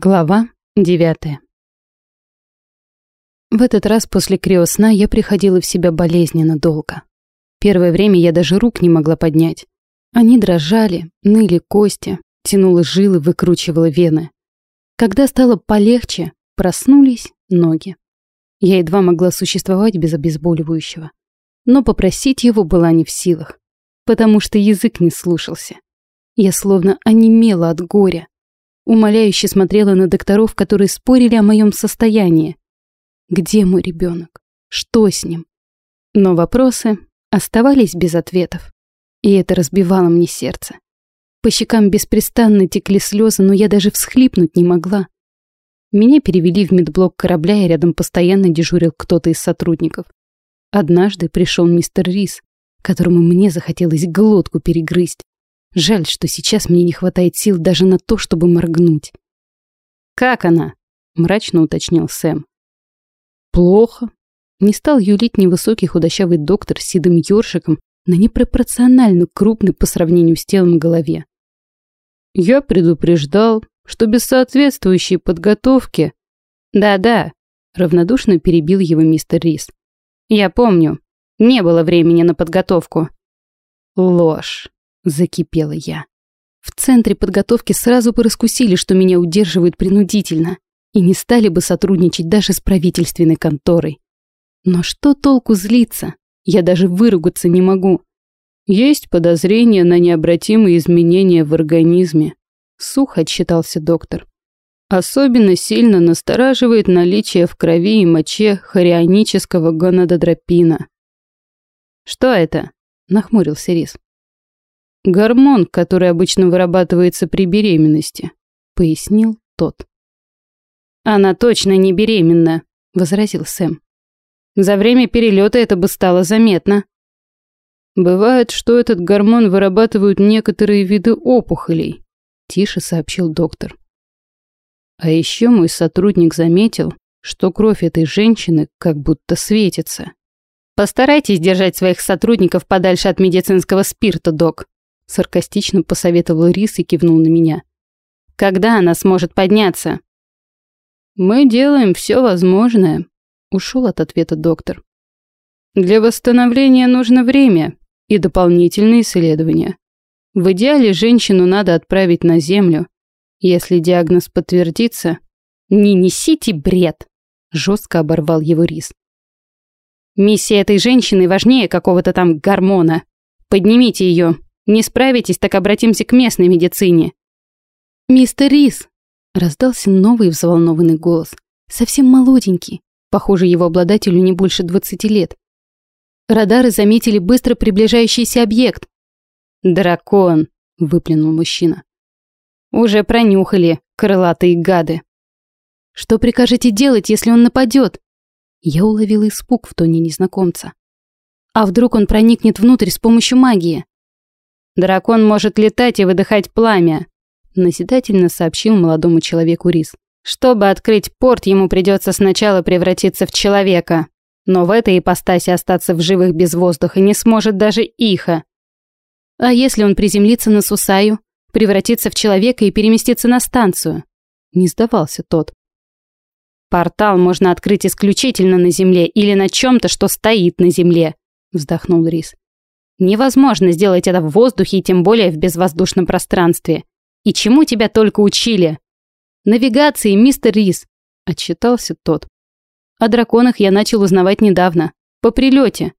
Глава девятая. В этот раз после криосна я приходила в себя болезненно долго. Первое время я даже рук не могла поднять. Они дрожали, ныли кости, тянула жилы, выкручивала вены. Когда стало полегче, проснулись ноги. Я едва могла существовать без обезболивающего. Но попросить его была не в силах, потому что язык не слушался. Я словно онемела от горя, Умоляюще смотрела на докторов, которые спорили о моем состоянии. Где мой ребенок? Что с ним? Но вопросы оставались без ответов. И это разбивало мне сердце. По щекам беспрестанно текли слезы, но я даже всхлипнуть не могла. Меня перевели в медблок корабля, и рядом постоянно дежурил кто-то из сотрудников. Однажды пришел мистер Рис, которому мне захотелось глотку перегрызть. Жаль, что сейчас мне не хватает сил даже на то, чтобы моргнуть. «Как она?» — мрачно уточнил Сэм. «Плохо». Не стал юлить невысокий худощавый доктор с седым ёршиком на непропорционально крупной по сравнению с телом голове. «Я предупреждал, что без соответствующей подготовки...» «Да-да», — равнодушно перебил его мистер Рис. «Я помню. Не было времени на подготовку». «Ложь. Закипела я. В центре подготовки сразу бы раскусили, что меня удерживают принудительно, и не стали бы сотрудничать даже с правительственной конторой. Но что толку злиться? Я даже выругаться не могу. Есть подозрение на необратимые изменения в организме, сухо отчитался доктор. Особенно сильно настораживает наличие в крови и моче хорионического гонадотропина. «Что это?» – нахмурился Рис. Гормон, который обычно вырабатывается при беременности, пояснил тот. Она точно не беременна, возразил Сэм. За время перелета это бы стало заметно. Бывает, что этот гормон вырабатывают некоторые виды опухолей, тише сообщил доктор. А еще мой сотрудник заметил, что кровь этой женщины как будто светится. Постарайтесь держать своих сотрудников подальше от медицинского спирта, док, Саркастично посоветовал Рис и кивнул на меня. «Когда она сможет подняться?» «Мы делаем все возможное», — ушел от ответа доктор. «Для восстановления нужно время и дополнительные исследования. В идеале женщину надо отправить на Землю. Если диагноз подтвердится...» «Не несите бред!» — жестко оборвал его Рис. «Миссия этой женщины важнее какого-то там гормона. Поднимите ее, не справитесь, так обратимся к местной медицине». «Мистер Рис!» — раздался новый взволнованный голос. Совсем молоденький. Похоже, его обладателю не больше двадцати лет. Радары заметили быстро приближающийся объект. «Дракон!» — выплюнул мужчина. «Уже пронюхали, крылатые гады!» «Что прикажете делать, если он нападет?» Я уловила испуг в тоне незнакомца. «А вдруг он проникнет внутрь с помощью магии?» Дракон может летать и выдыхать пламя», — назидательно сообщил молодому человеку Рис. «Чтобы открыть порт, ему придется сначала превратиться в человека. Но в этой ипостаси остаться в живых без воздуха не сможет даже Иха». «А если он приземлится на Сусаю, превратится в человека и переместится на станцию?» Не сдавался тот. «Портал можно открыть исключительно на Земле или на чем-то, что стоит на Земле», — вздохнул Рис. Невозможно сделать это в воздухе и тем более в безвоздушном пространстве. И чему тебя только учили? Навигации, мистер Рис, отчитался тот. О драконах я начал узнавать недавно, по прилете.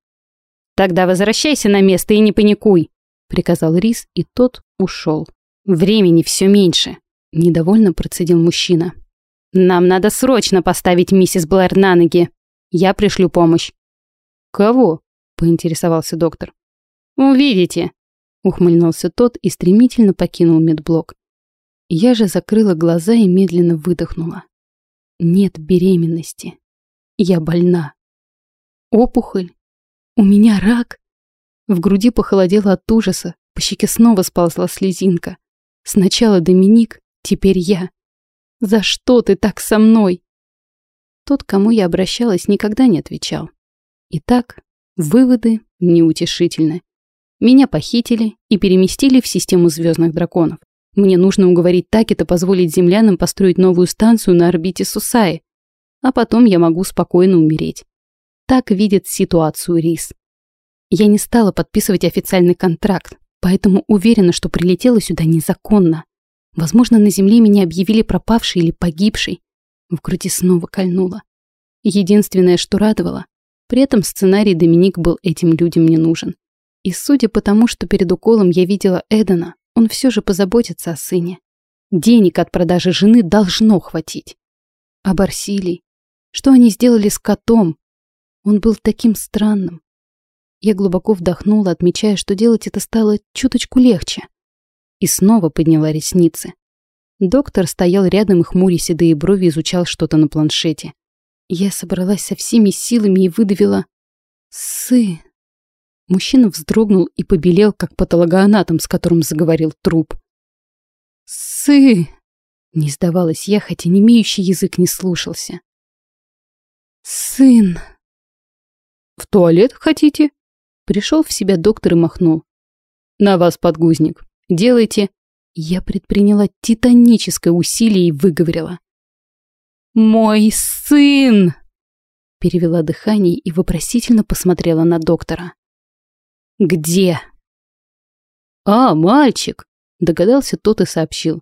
Тогда возвращайся на место и не паникуй, приказал Рис, и тот ушел. Времени все меньше, недовольно процедил мужчина. Нам надо срочно поставить миссис Блэр на ноги. Я пришлю помощь. Кого? поинтересовался доктор. «Увидите», — ухмыльнулся тот и стремительно покинул медблок. Я же закрыла глаза и медленно выдохнула. Нет беременности. Я больна. Опухоль. У меня рак. В груди похолодело от ужаса, по щеке снова сползла слезинка. Сначала Доминик, теперь я. За что ты так со мной? Тот, кому я обращалась, никогда не отвечал. Итак, выводы неутешительны. Меня похитили и переместили в систему звездных драконов. Мне нужно уговорить Такета позволить землянам построить новую станцию на орбите Сусаи, а потом я могу спокойно умереть. Так видит ситуацию Рис. Я не стала подписывать официальный контракт, поэтому уверена, что прилетела сюда незаконно. Возможно, на земле меня объявили пропавшей или погибшей. В груди снова кольнуло. Единственное, что радовало, при этом сценарий Доминик был этим людям не нужен. И судя по тому, что перед уколом я видела Эдена, он все же позаботится о сыне. Денег от продажи жены должно хватить. А Барсилий? Что они сделали с котом? Он был таким странным. Я глубоко вдохнула, отмечая, что делать это стало чуточку легче. И снова подняла ресницы. Доктор стоял рядом и хмуря седые брови изучал что-то на планшете. Я собралась со всеми силами и выдавила «Сы». Мужчина вздрогнул и побелел, как патологоанатом, с которым заговорил труп. «Сы!» Не сдавалась я, хотя не имеющий язык не слушался. «Сын!» «В туалет хотите?» Пришел в себя доктор и махнул. «На вас подгузник. Делайте». Я предприняла титаническое усилие и выговорила. «Мой сын!» Перевела дыхание и вопросительно посмотрела на доктора. «Где?» «А, мальчик!» Догадался тот и сообщил.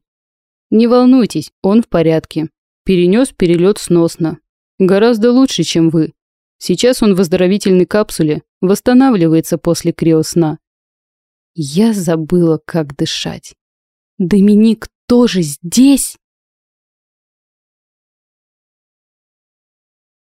«Не волнуйтесь, он в порядке. Перенес перелет сносно. Гораздо лучше, чем вы. Сейчас он в оздоровительной капсуле, восстанавливается после криосна. Я забыла, как дышать. Доминик тоже здесь?